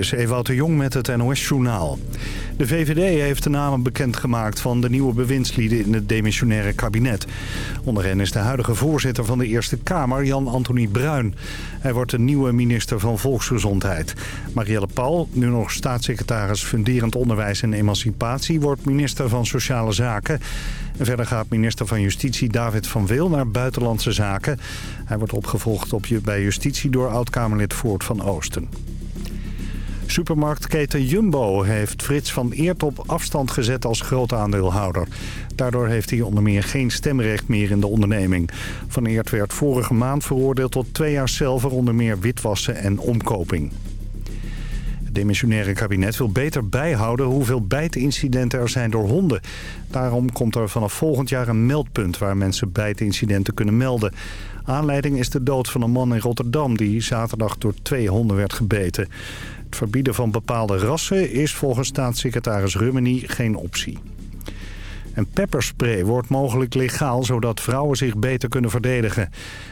Dus Ewout de Jong met het NOS-journaal. De VVD heeft de namen bekendgemaakt van de nieuwe bewindslieden in het demissionaire kabinet. Onder hen is de huidige voorzitter van de Eerste Kamer, Jan-Anthony Bruin. Hij wordt de nieuwe minister van Volksgezondheid. Marielle Paul, nu nog staatssecretaris Funderend Onderwijs en Emancipatie... wordt minister van Sociale Zaken. En verder gaat minister van Justitie David van Wil naar Buitenlandse Zaken. Hij wordt opgevolgd op, bij Justitie door oud-Kamerlid Voort van Oosten. Supermarktketen Jumbo heeft Frits van Eert op afstand gezet als grote aandeelhouder. Daardoor heeft hij onder meer geen stemrecht meer in de onderneming. Van Eert werd vorige maand veroordeeld tot twee jaar cel voor onder meer witwassen en omkoping. Het demissionaire kabinet wil beter bijhouden hoeveel bijtincidenten er zijn door honden. Daarom komt er vanaf volgend jaar een meldpunt waar mensen bijtincidenten kunnen melden. Aanleiding is de dood van een man in Rotterdam die zaterdag door twee honden werd gebeten. Verbieden van bepaalde rassen is volgens staatssecretaris Rummeny geen optie. En pepperspray wordt mogelijk legaal, zodat vrouwen zich beter kunnen verdedigen.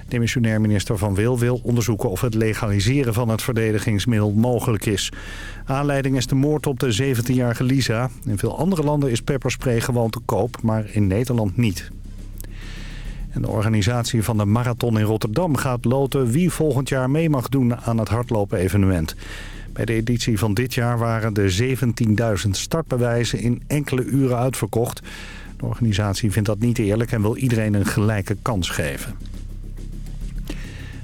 Demissionair minister Van Wil wil onderzoeken of het legaliseren van het verdedigingsmiddel mogelijk is. Aanleiding is de moord op de 17-jarige Lisa. In veel andere landen is pepperspray gewoon te koop, maar in Nederland niet. En de organisatie van de Marathon in Rotterdam gaat loten wie volgend jaar mee mag doen aan het hardlopen-evenement. Bij de editie van dit jaar waren de 17.000 startbewijzen in enkele uren uitverkocht. De organisatie vindt dat niet eerlijk en wil iedereen een gelijke kans geven.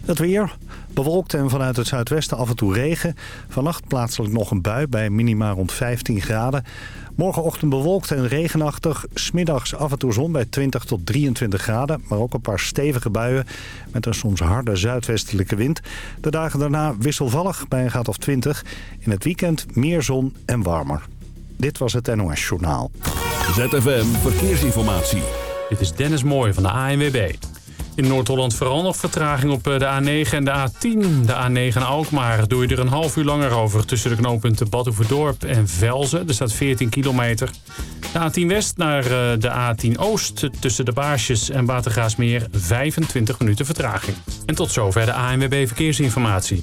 Het weer. Bewolkt en vanuit het zuidwesten af en toe regen. Vannacht plaatselijk nog een bui bij minima rond 15 graden. Morgenochtend bewolkt en regenachtig. Smiddags af en toe zon bij 20 tot 23 graden. Maar ook een paar stevige buien met een soms harde zuidwestelijke wind. De dagen daarna wisselvallig bij een graad of 20. In het weekend meer zon en warmer. Dit was het NOS Journaal. ZFM Verkeersinformatie. Dit is Dennis Mooij van de ANWB. In Noord-Holland vooral nog vertraging op eh, de A9 en de A10. De A9 naar Alkmaar doe je er een half uur langer over... tussen de knooppunten Badhoevedorp en Velzen. Er staat 14 kilometer. De A10 West naar eh, de A10 Oost tussen de Baarsjes en Watergaasmeer... 25 minuten vertraging. En tot zover de ANWB Verkeersinformatie.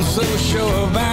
So sure about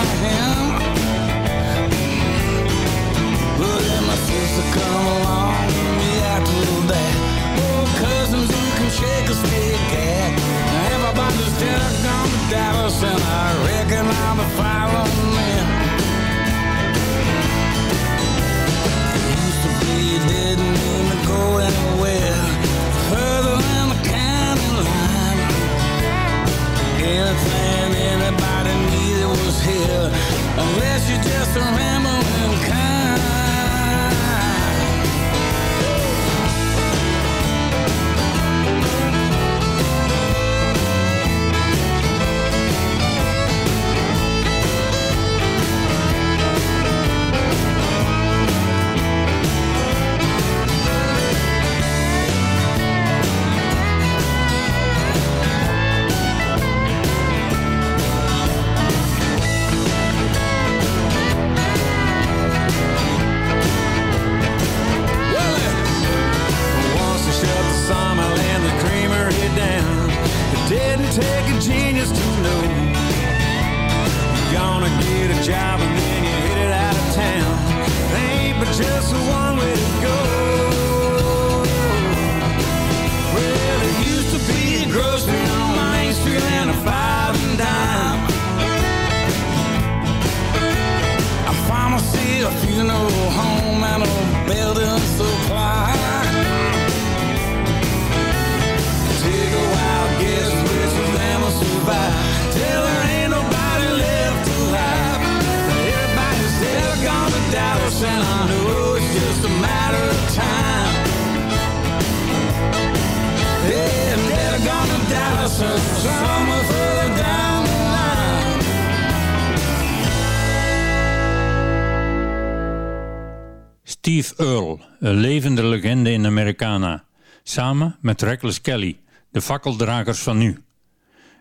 Steve Earle, een levende legende in Americana. Samen met Reckless Kelly, de fakkeldragers van nu.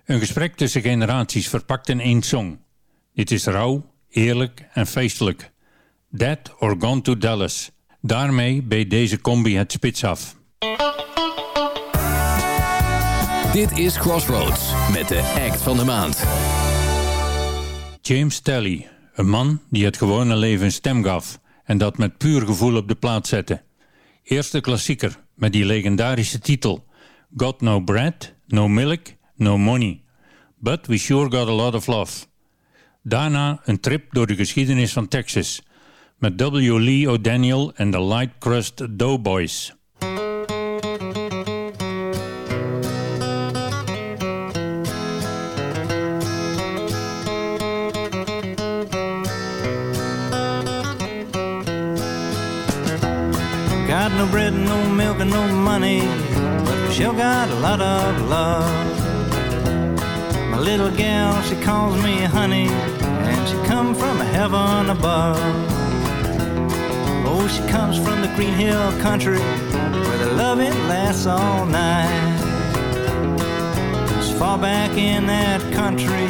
Een gesprek tussen generaties verpakt in één song. Dit is rauw, eerlijk en feestelijk. Dead or Gone to Dallas. Daarmee beet deze combi het spits af. Dit is Crossroads met de act van de maand. James Talley, een man die het gewone leven een stem gaf en dat met puur gevoel op de plaat zette. Eerste klassieker met die legendarische titel Got no bread, no milk, no money, but we sure got a lot of love. Daarna een trip door de geschiedenis van Texas met W. Lee O'Daniel en de Light Crust Doughboys. Milk, and no money, but we sure got a lot of love. My little gal, she calls me honey, and she come from heaven above. Oh, she comes from the Green Hill country, where the loving lasts all night. As far back in that country,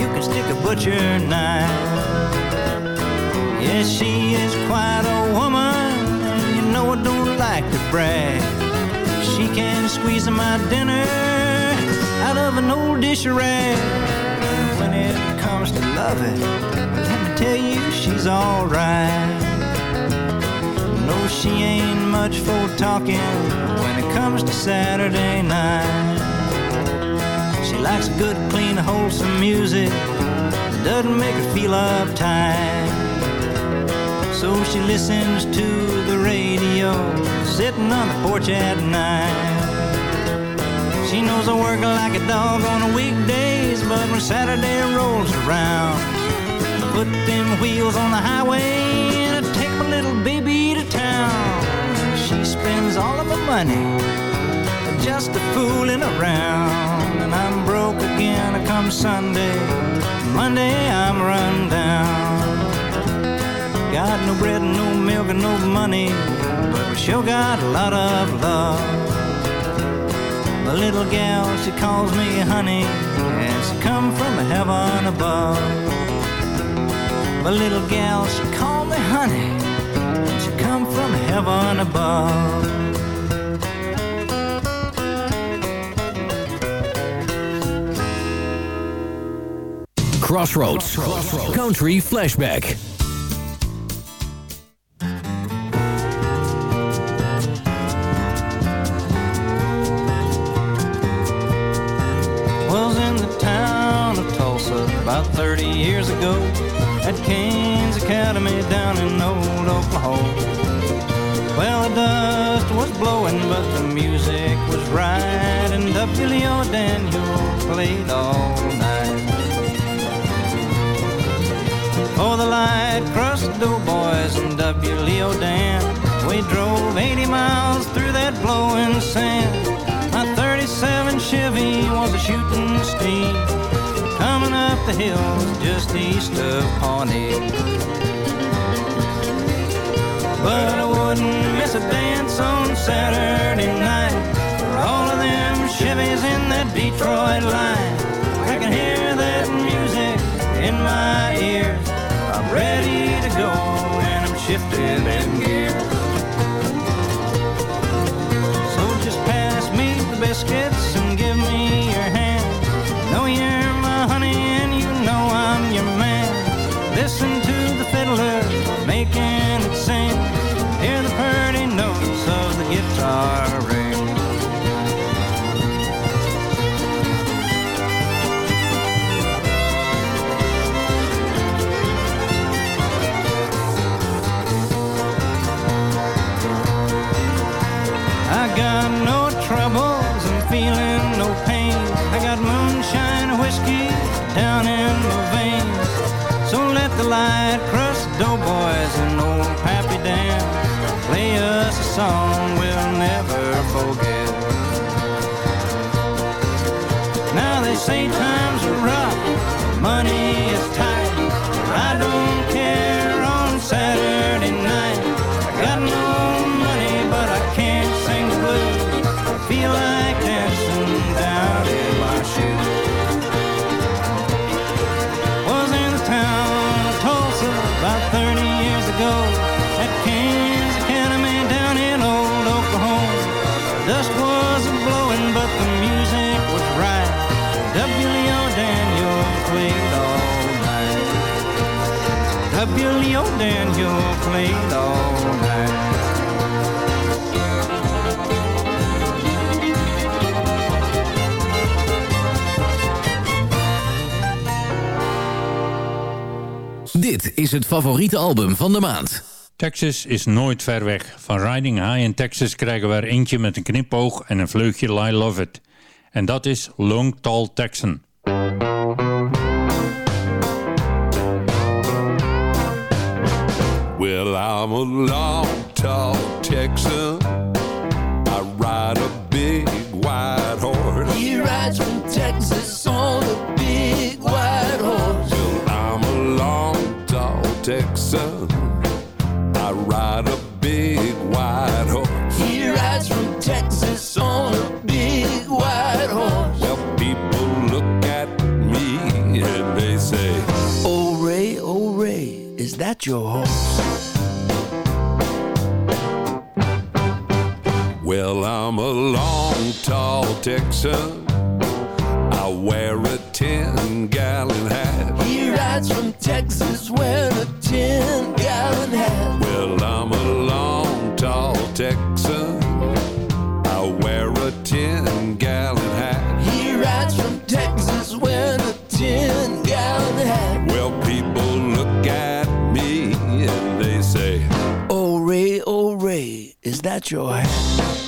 you can stick a butcher knife. Yes, she is quite a woman, brag. She can squeeze my dinner out of an old dish rag. When it comes to loving, let me tell you, she's alright. No, she ain't much for talking when it comes to Saturday night. She likes good, clean, wholesome music that doesn't make her feel uptight. So she listens to the radio, sitting on the porch at night. She knows I work like a dog on the weekdays, but when Saturday rolls around, I put them wheels on the highway and I take my little baby to town. She spends all of her money just a fooling around, and I'm broke again come Sunday. Monday I'm run down. Got no bread and no milk and no money, but we sure got a lot of love. The little gal, she calls me honey, and she come from heaven above. The little gal, she call me honey, and she come from heaven above. Crossroads. Country Flashback. At Cain's Academy down in old Oklahoma. Well, the dust was blowing, but the music was right, and W. Lee O'Daniel played all night. For the light crust doughboys and W. Leo Dan, we drove 80 miles through that blowing sand. My 37 Chevy was a shooting steam coming up the hills just east of Pawnee. But I wouldn't miss a dance on Saturday night for all of them Chevys in that Detroit line. I can hear that music in my ears. I'm ready to go and I'm shifting in gear. So just pass me the biscuits and give me your hand. No, you like dancing down in my shoes. Was in the town of Tulsa about 30 years ago. At Cain's Academy down in old Oklahoma. Dust was a blowing, but the music was right. W.L. Daniel played all night. W.L. Daniel played all. Dit is het favoriete album van de maand. Texas is nooit ver weg. Van Riding High in Texas krijgen we er eentje met een knipoog en een vleugje I Love It. En dat is Long Tall Texan. Well, I'm a long, tall Texan. I ride a big white horse. He rides from Texas on Texan. I ride a big white horse. He rides from Texas on a big white horse. Well, people look at me and they say, Oh Ray, oh Ray, is that your horse? Well, I'm a long, tall Texan. I wear a 10 gallon hat. He rides from Texas wearing a 10 gallon hat. Well, I'm a long, tall Texan. I wear a 10 gallon hat. He rides from Texas wearing a 10 gallon hat. Well, people look at me and they say, Oh Ray, oh Ray, is that your hat?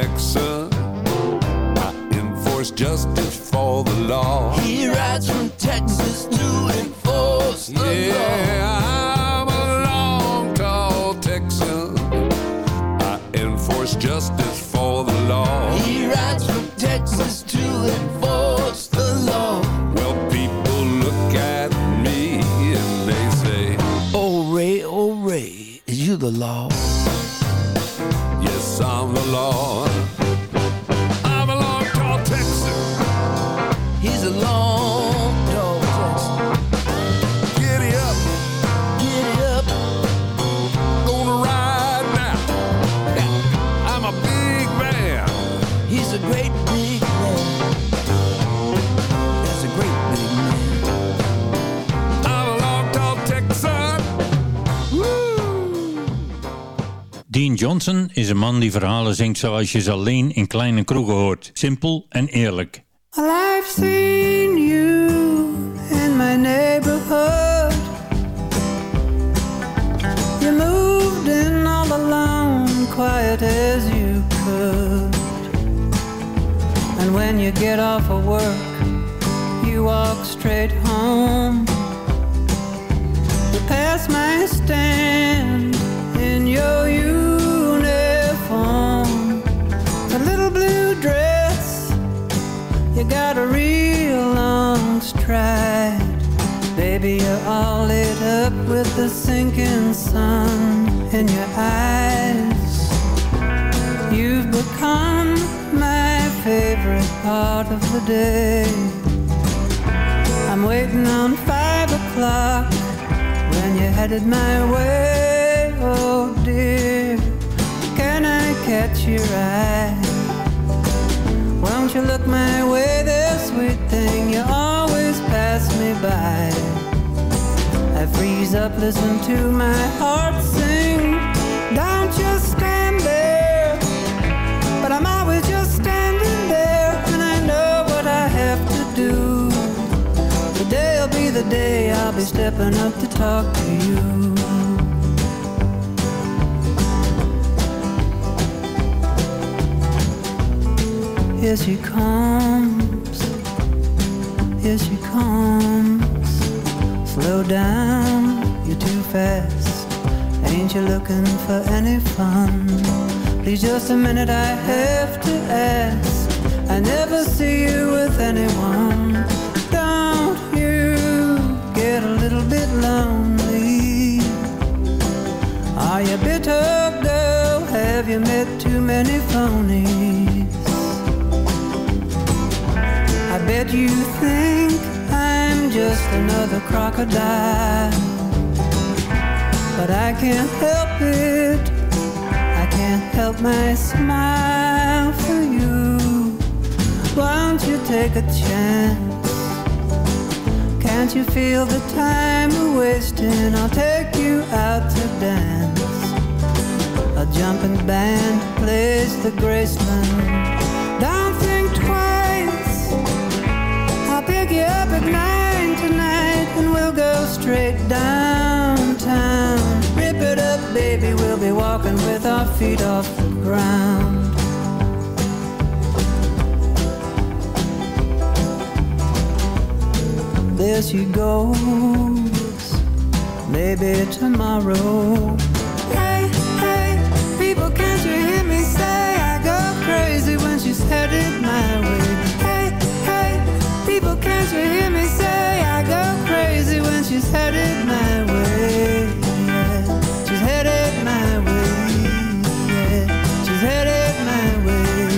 Texan. I enforce justice for the law. He rides from Texas to Johnson is een man die verhalen zingt zoals je ze alleen in kleine kroegen hoort. Simpel en eerlijk. Well, I've seen you in my neighborhood. You moved in all alone, quiet as you could. And when you get off of work, you walk straight home. You pass my stand in your uniform. You got a real long stride. Baby, you're all lit up with the sinking sun in your eyes. You've become my favorite part of the day. I'm waiting on five o'clock when you're headed my way. Oh dear, can I catch your eye? You look my way, there, sweet thing? You always pass me by. I freeze up, listen to my heart sing. Don't just stand there, but I'm always just standing there, and I know what I have to do. Today'll be the day I'll be stepping up to talk to you. Here she comes, here she comes. Slow down, you're too fast. Ain't you looking for any fun? Please, just a minute, I have to ask. I never see you with anyone. Don't you get a little bit lonely? Are you bitter, girl? Have you met too many phonies? Bet you think I'm just another crocodile. But I can't help it. I can't help my smile for you. Won't you take a chance? Can't you feel the time we're wasting? I'll take you out to dance. A jumping band plays the Graceland. Downtown. Rip it up, baby, we'll be walking with our feet off the ground. There she goes, maybe tomorrow. Hey, hey, people, can't you hear me say I go crazy when she's headed my way? Hey, hey, people, can't you hear me say I go she's headed my way? She's headed my way. She's headed my way.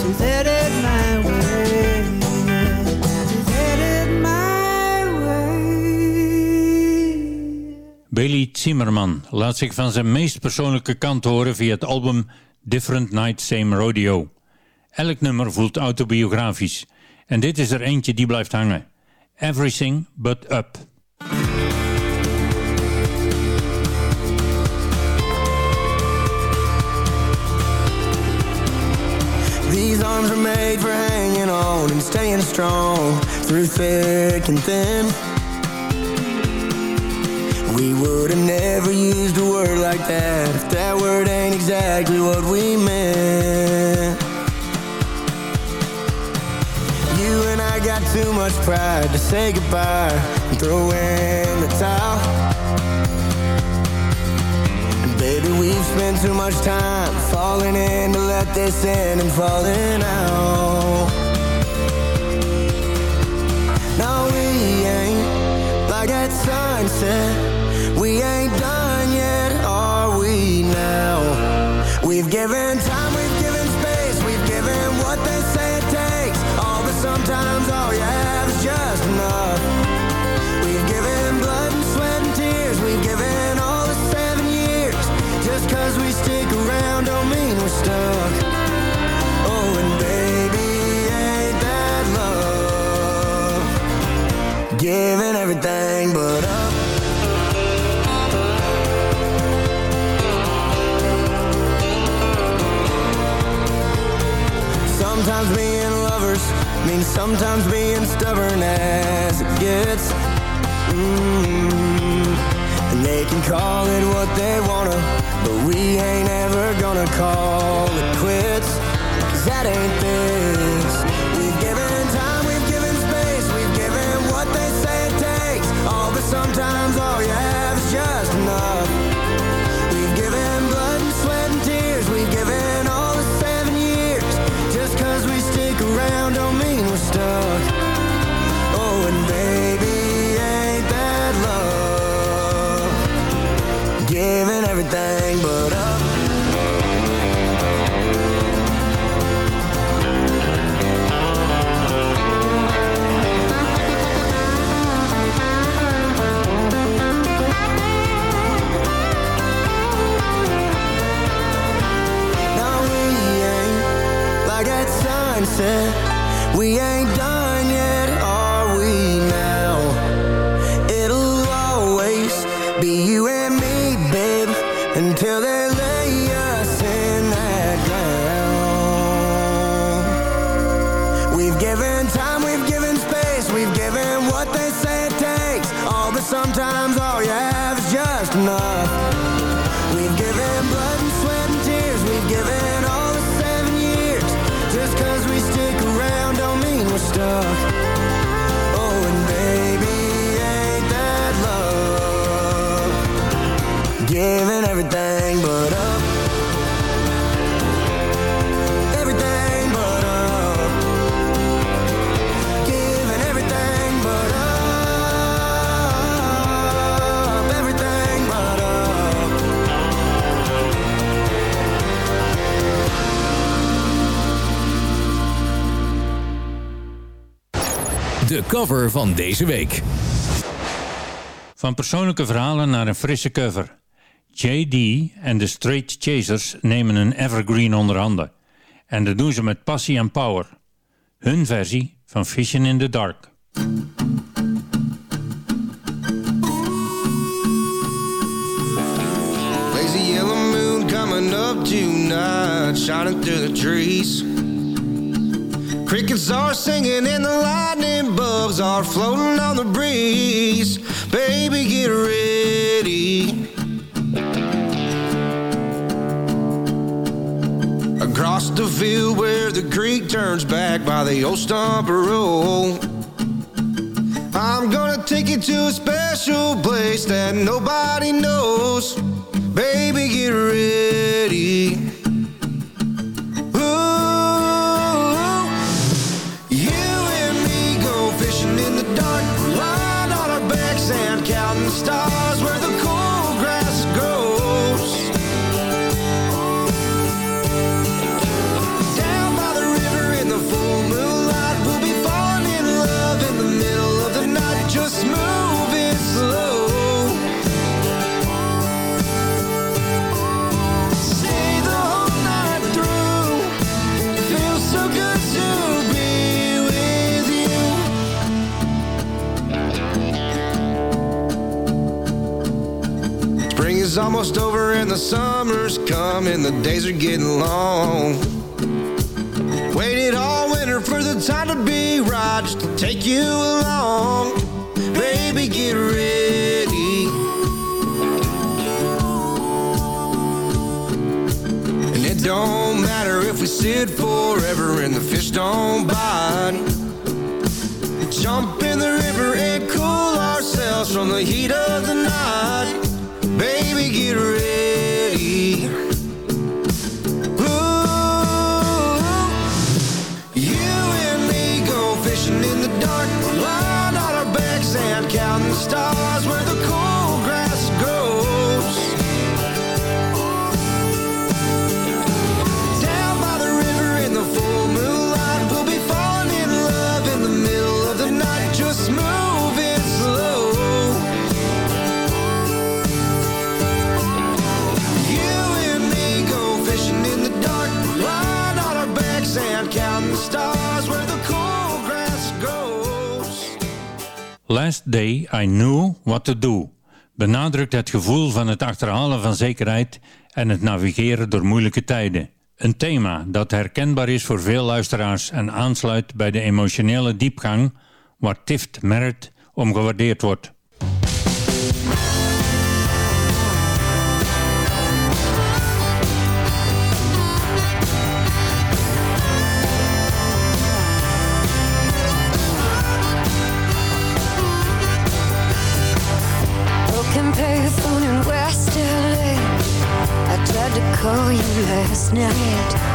She's headed my way. She's headed my way. Bailey Zimmerman laat zich van zijn meest persoonlijke kant horen via het album Different Night Same Rodeo. Elk nummer voelt autobiografisch. En dit is er eentje die blijft hangen. Everything But Up. These arms are made for hanging on and staying strong through thick and thin. We would have never used a word like that if that word ain't exactly what we meant. And I got too much pride to say goodbye and throw in the towel. And baby, we've spent too much time falling in to let this in and falling out. No, we ain't like that sunset. giving everything but up Sometimes being lovers means sometimes being stubborn as it gets. Mm -hmm. And they can call it what they wanna But we ain't ever gonna call it quits. Cause that ain't this. Everything but up. No, we ain't like that said. We ain't enough. We've given blood and sweat and tears. We've given all the seven years. Just cause we stick around don't mean we're stuck. Oh, and baby, ain't that love? Giving everything cover van deze week. Van persoonlijke verhalen naar een frisse cover. J.D. en de Straight Chasers nemen een evergreen onder handen. En dat doen ze met passie en power. Hun versie van Fishing in the Dark. Lazy yellow moon coming up tonight, shining through the trees. Crickets are singing and the lightning bugs are floating on the breeze. Baby, get ready. Across the field where the creek turns back by the old stumper road. I'm gonna take you to a special place that nobody knows. Baby, get ready. Stars is almost over and the summer's coming. The days are getting long. Waited all winter for the time to be right, just to take you along. Baby, get ready. And it don't matter if we sit forever and the fish don't bite. Jump in the river and cool ourselves from the heat of the night. Baby, get ready. Last Day I Knew What To Do benadrukt het gevoel van het achterhalen van zekerheid en het navigeren door moeilijke tijden. Een thema dat herkenbaar is voor veel luisteraars en aansluit bij de emotionele diepgang waar Tift Merritt om gewaardeerd wordt. snapped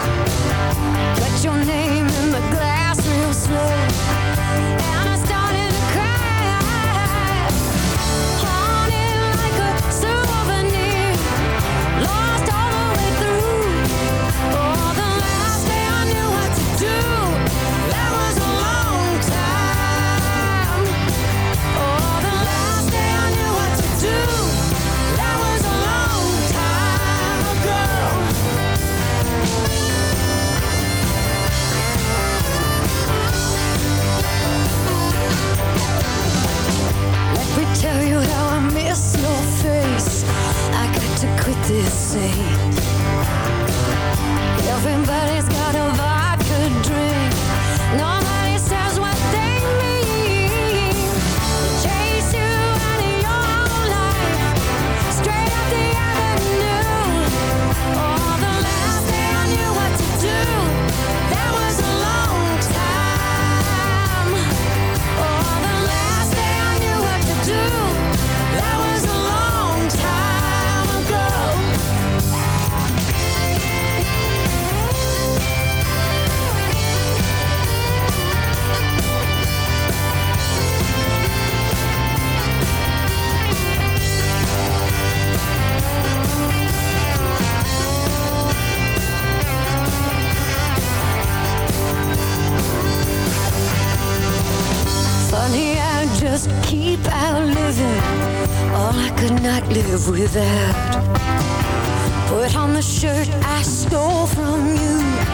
live without. Put on the shirt I stole from you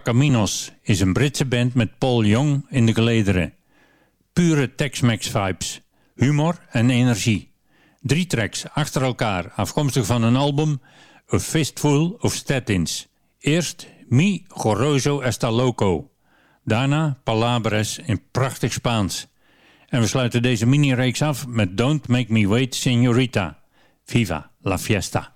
Caminos is een Britse band met Paul Young in de gelederen. Pure Tex-Mex vibes, humor en energie. Drie tracks achter elkaar, afkomstig van een album A Fistful of Statins. Eerst Mi Goroso Esta Loco. Daarna Palabres in prachtig Spaans. En we sluiten deze mini-reeks af met Don't Make Me Wait Señorita. Viva la fiesta!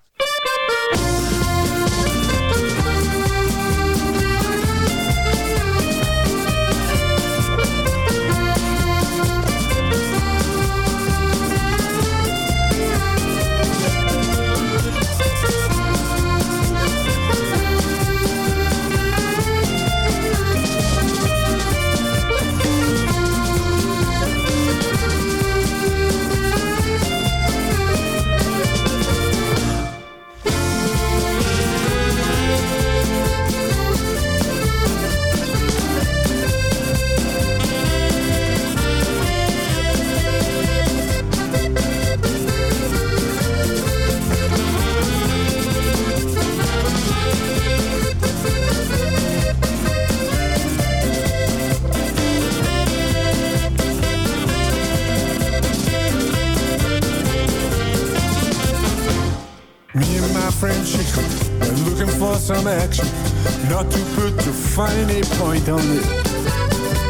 find a point on it.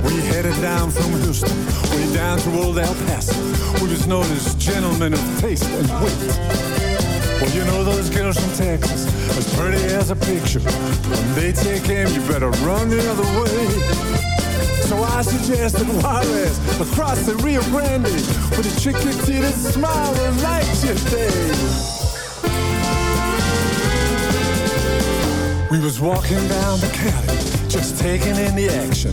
We headed down from Houston, way down to old El Paso. We was known as gentlemen of taste and wit. Well, you know those girls from Texas, as pretty as a picture. When they take aim, you better run the other way. So I suggested Juarez across the Rio Grande with a tricky that smile and light your day. We was walking down the county just taking in the action.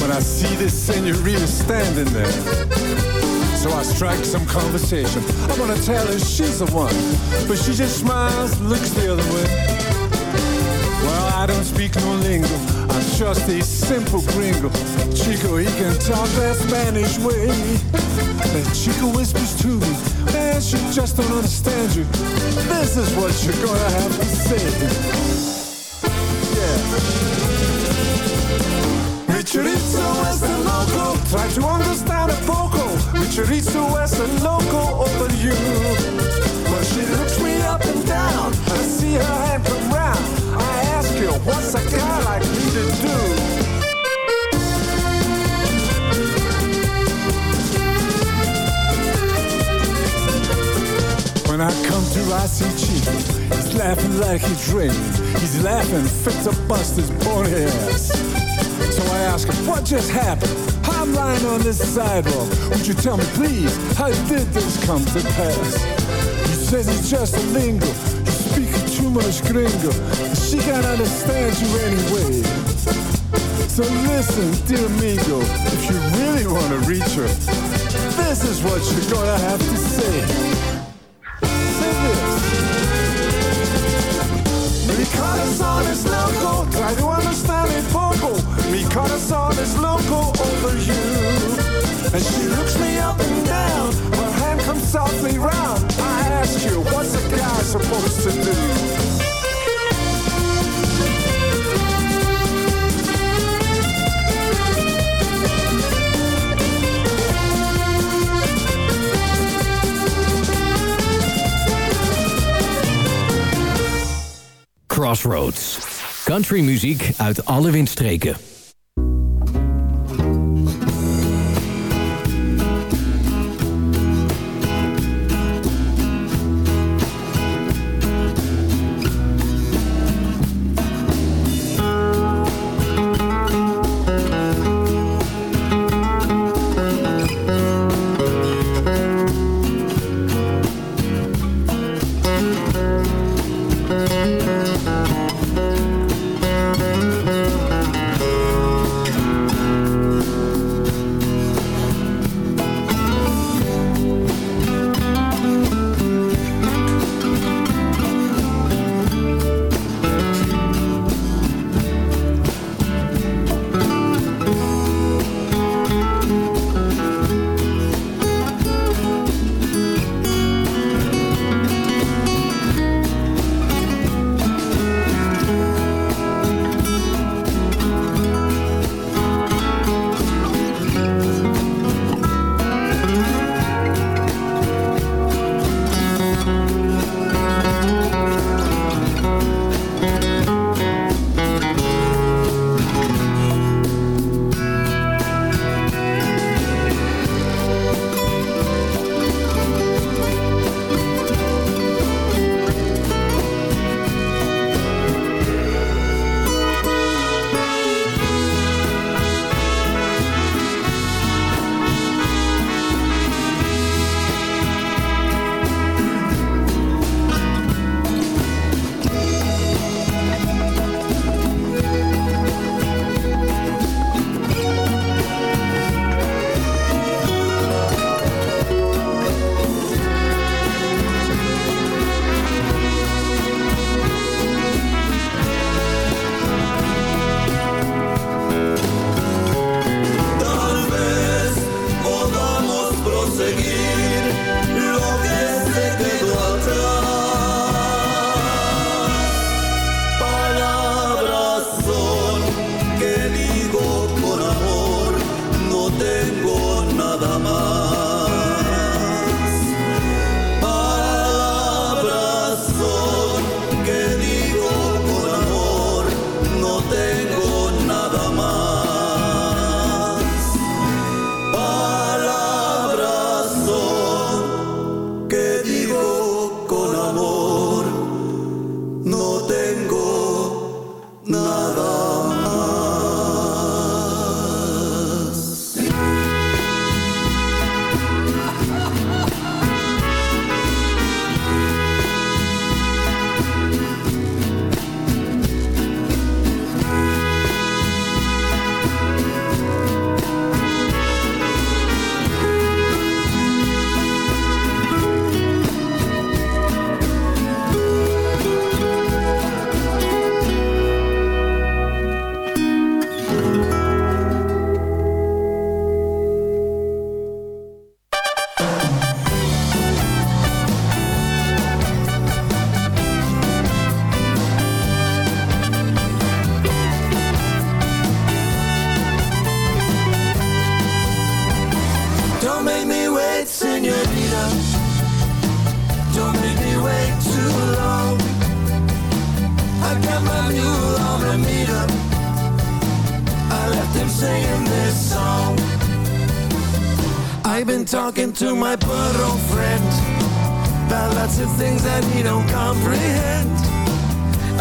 When I see this senorita standing there. So I strike some conversation. I wanna tell her she's the one, but she just smiles, looks the other way. Well, I don't speak no lingo. I'm just a simple gringo. Chico, he can talk that Spanish way. And Chico whispers to me, man, she just don't understand you. This is what you're gonna have to say. Mi chorizo es el loco, try to understand a poco. Mi chorizo es el loco over you. Well, she looks me up and down, I see her hand come round. I ask her, what's a guy like me to do? When I come to, I see Chico. He's laughing like he's raining. He's laughing fit to bust his bony ass. So I ask him, what just happened? I'm lying on this sidewalk. Would you tell me, please, how did this come to pass? You said it's just a lingo. You speak too much gringo. She can't understand you anyway. So listen, dear amigo, if you really want to reach her, this is what you're gonna have to say. Say this. Mi corazón es Corazón es loco over you. And she looks me up and down, her hand comes softly round. I ask you, what's a guy supposed to do? Crossroads. Country muziek uit alle windstreken.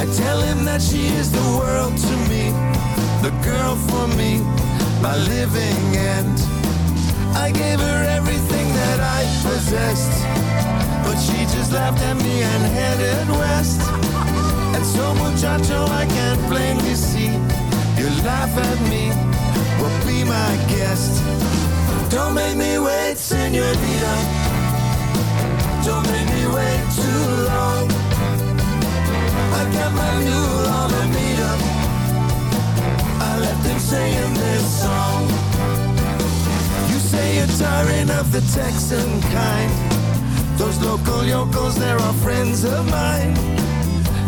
I tell him that she is the world to me, the girl for me, my living end. I gave her everything that I possessed, but she just laughed at me and headed west. And so muchacho, I can't blame plainly see you laugh at me. Well, be my guest. Don't make me wait, senorita. Don't make me wait too long. I my the meter. I left him singing this song. You say you're tiring of the Texan kind. Those local yokels, they're all friends of mine.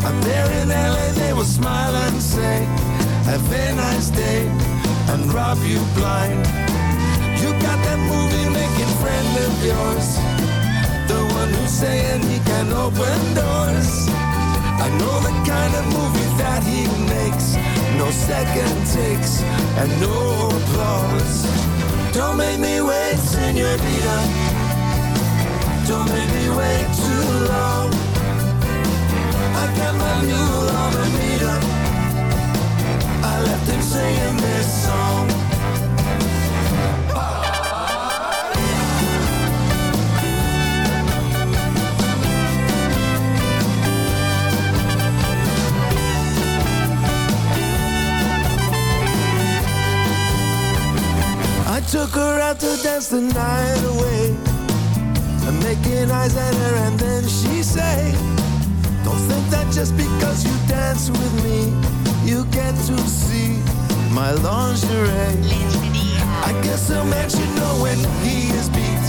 Up there in LA, they will smile and say, Have a nice day, and rob you blind. You got that movie making friend of yours. The one who's saying he can open doors. I know the kind of movie that he makes. No second takes and no applause. Don't make me wait, senorita. Don't make me wait too long. I got my mule on. I left him singing this song. Took her out to dance the night away. I'm making eyes at her and then she say, Don't think that just because you dance with me, you get to see my lingerie. I guess a man should know when he is beat,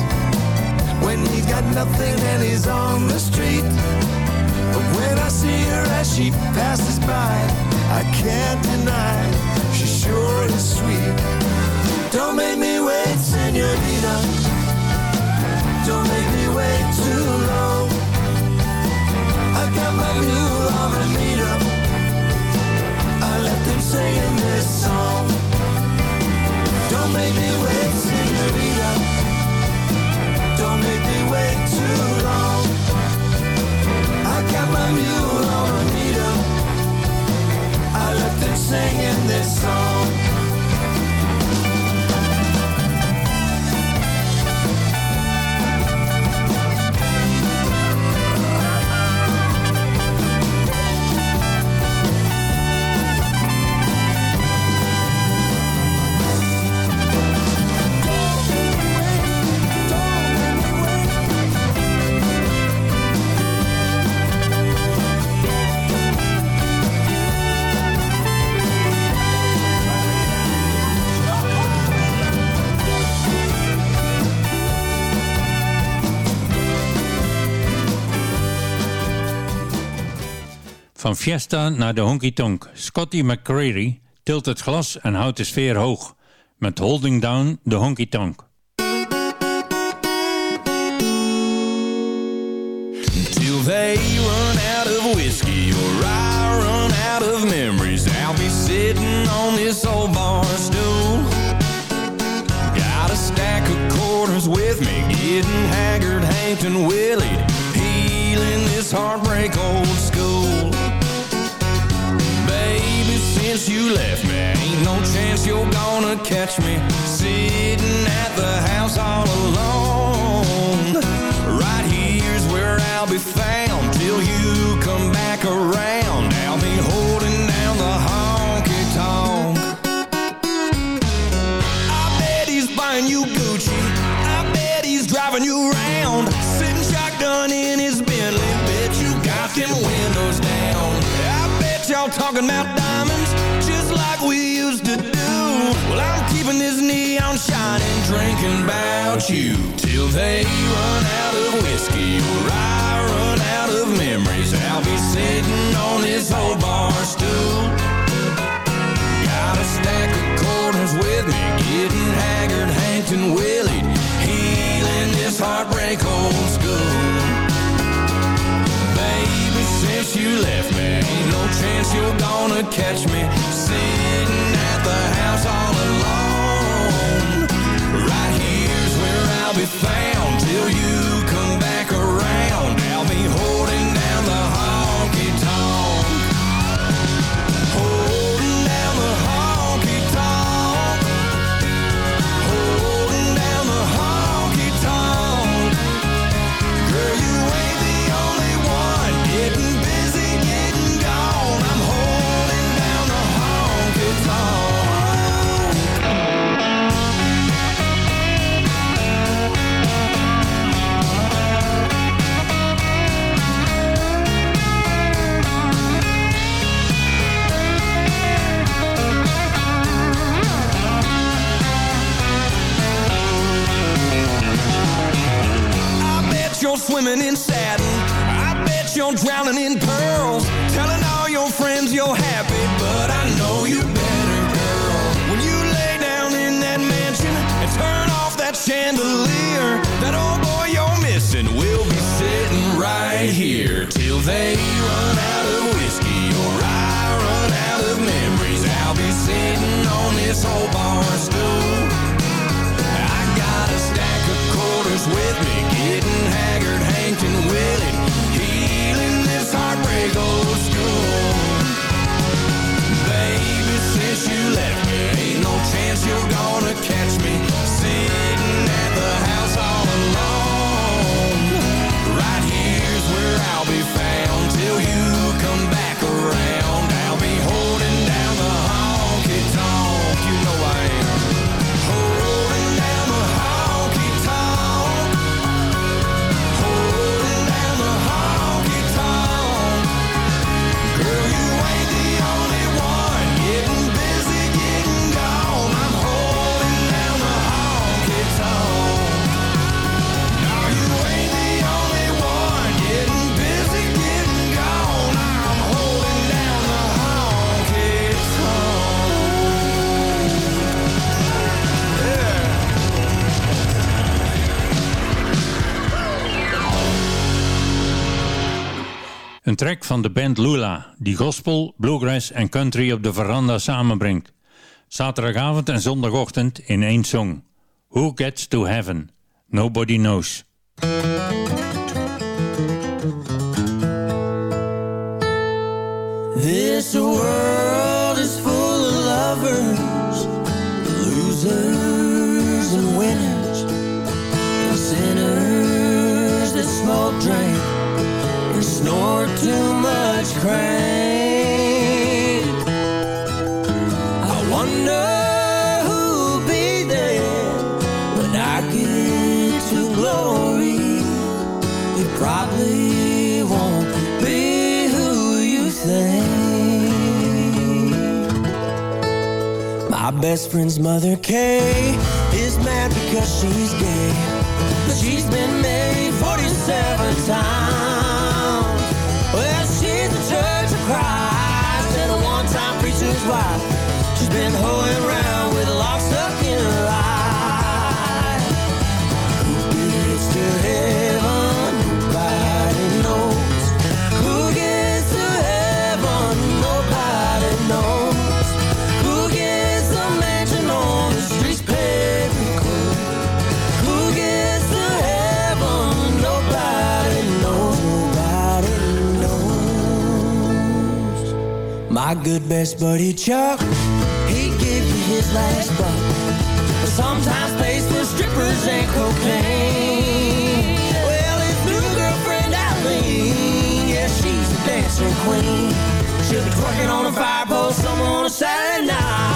when he got nothing and he's on the street. But when I see her as she passes by, I can't deny she sure is sweet. Don't make me wait, senorita. Don't make me wait too long. I got my the meter. I left him singing this song. Don't make me wait, senorita. Don't make me wait too long. I got my the meter. I left him singing this song. Van Fiesta naar de Honky Tonk. Scotty McCreary tilt het glas en houdt de sfeer hoog. Met Holding Down de Honky Tonk. Till they run out of whiskey or I run out of memories I'll be sitting on this old bar stool Got a stack of quarters with me Getting haggard, Hankton Willie Healing this heartbreak old school you left me. Ain't no chance you're gonna catch me Sitting at the house all alone. Right here's where I'll be found Till you come back around. I'll be holding down the honky-tonk. I bet he's buying you Gucci. I bet he's driving you around Sitting shotgun in his Bentley. Bet you got them windows down. I bet y'all talking about shining about you. Till they run out of whiskey Or I run out of memories I'll be sitting on this old bar stool. Got a stack of quarters with me Getting haggard, Hank and Willie Healing this heartbreak old school. Baby, since you left me Ain't no chance you're gonna catch me Sitting at the house all alone feel you. swimming in satin. I bet you're drowning in pearls. Telling all your friends you're happy, but I know you better, girl. When you lay down in that mansion and turn off that chandelier, that old boy you're missing will be sitting right here till they run out of whiskey or I run out of memories. I'll be sitting on this old bar stool. een track van de band Lula, die gospel, bluegrass en country op de veranda samenbrengt. Zaterdagavond en zondagochtend in één song. Who Gets to Heaven? Nobody Knows. This world is full of lovers, losers and winners, and sinners that smoke drink. snore too much crank. I wonder who'll be there when I get to glory. It probably won't be who you think. My best friend's mother, Kay, is mad because she's gay. But she's been made 47 times why she's dus been holding My good best buddy Chuck, he gave me his last buck. Sometimes pays for strippers and cocaine. Well, his new girlfriend Eileen, yeah, she's a dancing queen. She'll be twerking on a fire pole somewhere on a Saturday night.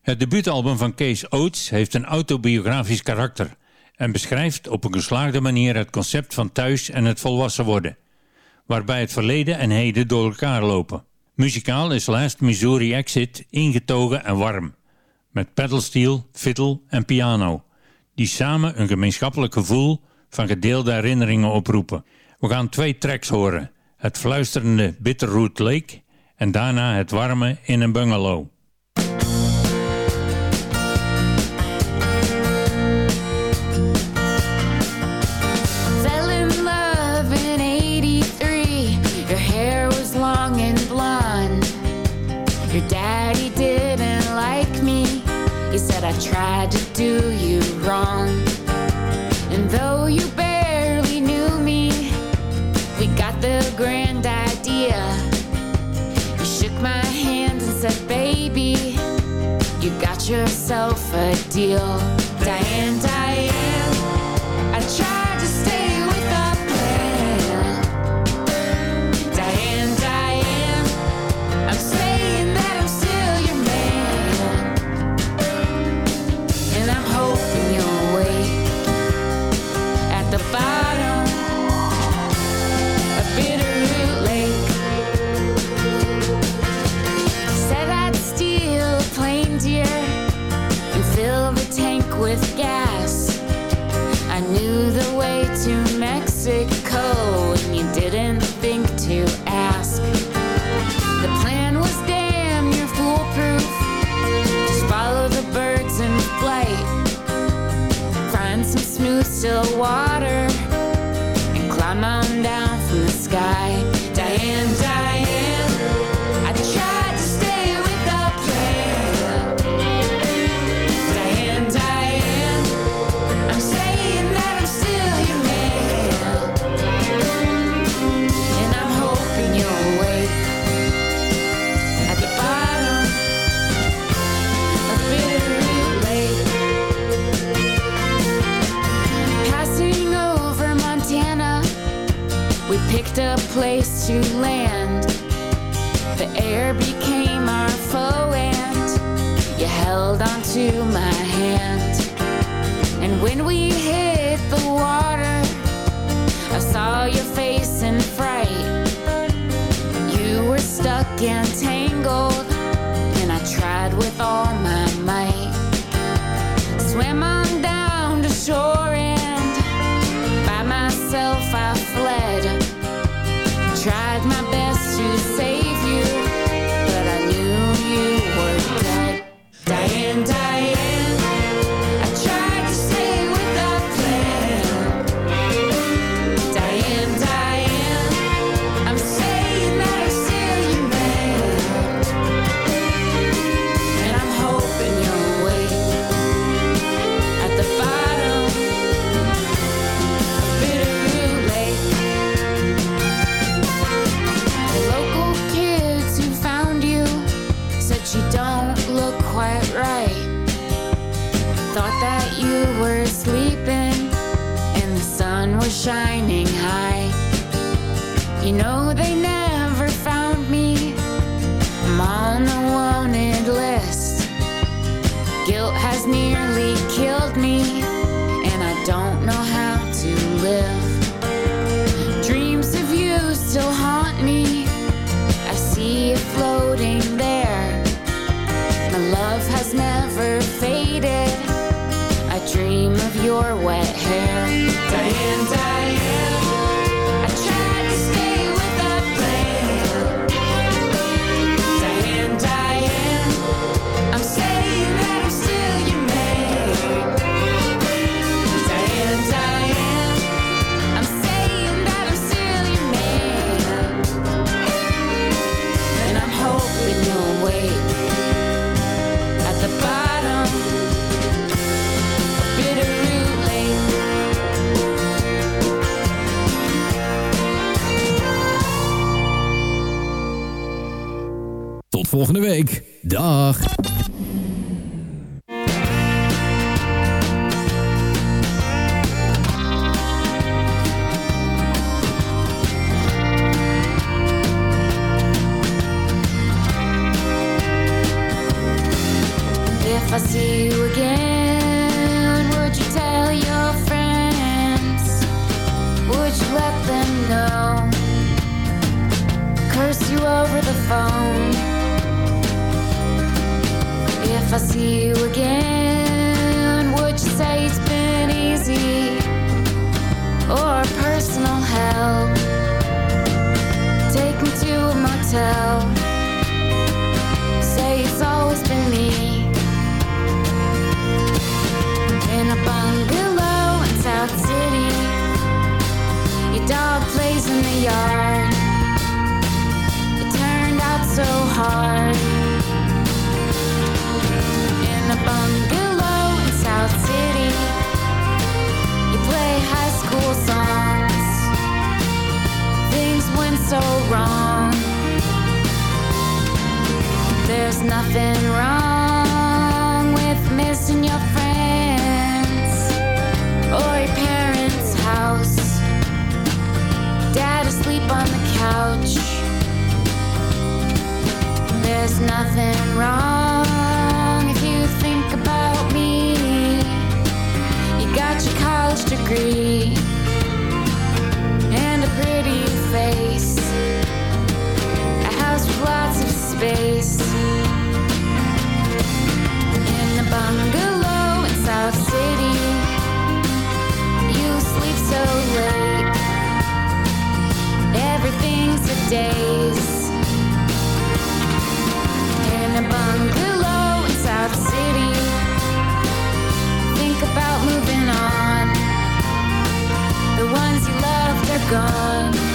Het debuutalbum van Kees Oates heeft een autobiografisch karakter en beschrijft op een geslaagde manier het concept van thuis en het volwassen worden, waarbij het verleden en heden door elkaar lopen. Muzikaal is Last Missouri Exit ingetogen en warm, met pedalsteel, fiddle en piano, die samen een gemeenschappelijk gevoel van gedeelde herinneringen oproepen. We gaan twee tracks horen, het fluisterende Bitterroot Lake en daarna het warme in een bungalow. deal. We picked a place to land. The air became our foe, and you held onto my hand. And when we hit the water, I saw your face in fright. You were stuck and tangled, and I tried with all my nothing wrong if you think about me. You got your college degree and a pretty face, a house with lots of space. gone.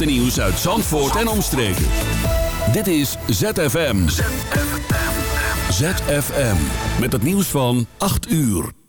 Laatste nieuws uit Zandvoort en omstreken. Dit is ZFM. ZFM. Met het nieuws van 8 uur.